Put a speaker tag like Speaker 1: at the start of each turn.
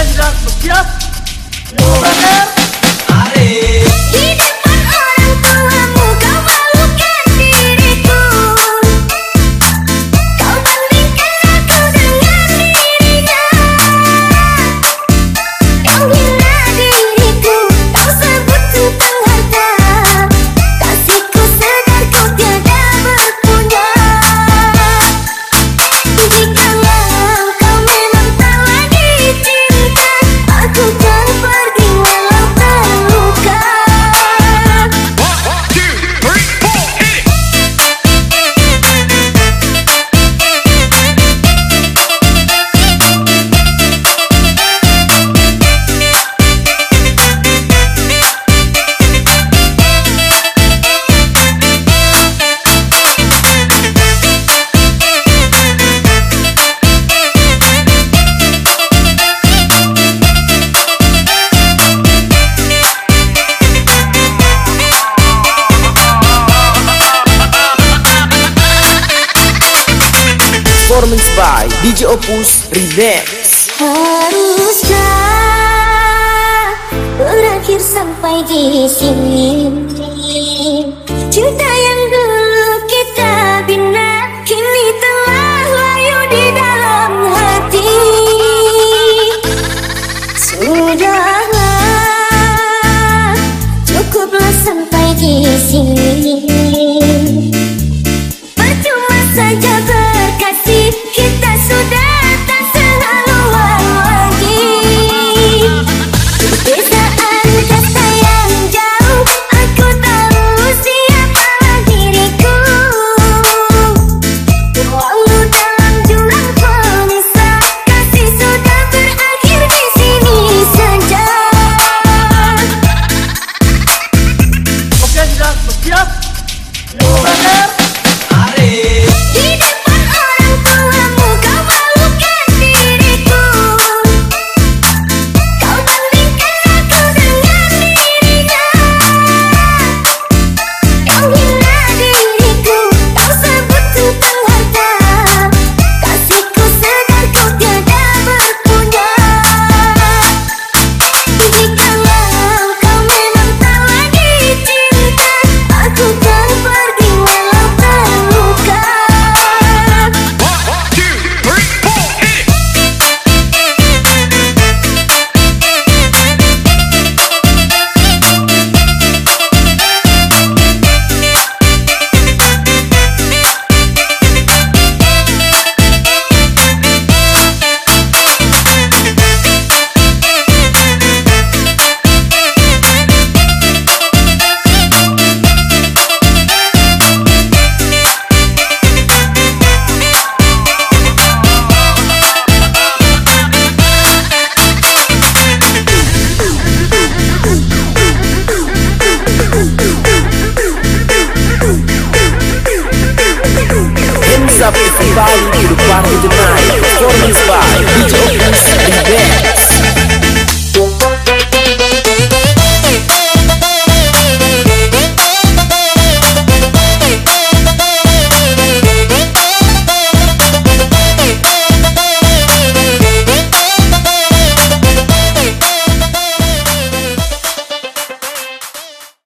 Speaker 1: Kezrak Mekiyat Muhtemer Arif
Speaker 2: performance by DJ Opus Remix.
Speaker 1: Haruslah berakhir sampai di sini cinta yang